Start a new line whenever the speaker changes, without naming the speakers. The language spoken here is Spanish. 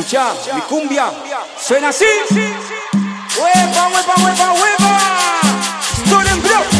Escucha, mi cumbia suena así. Hueva, hueva, hueva, hueva. Stolen Block.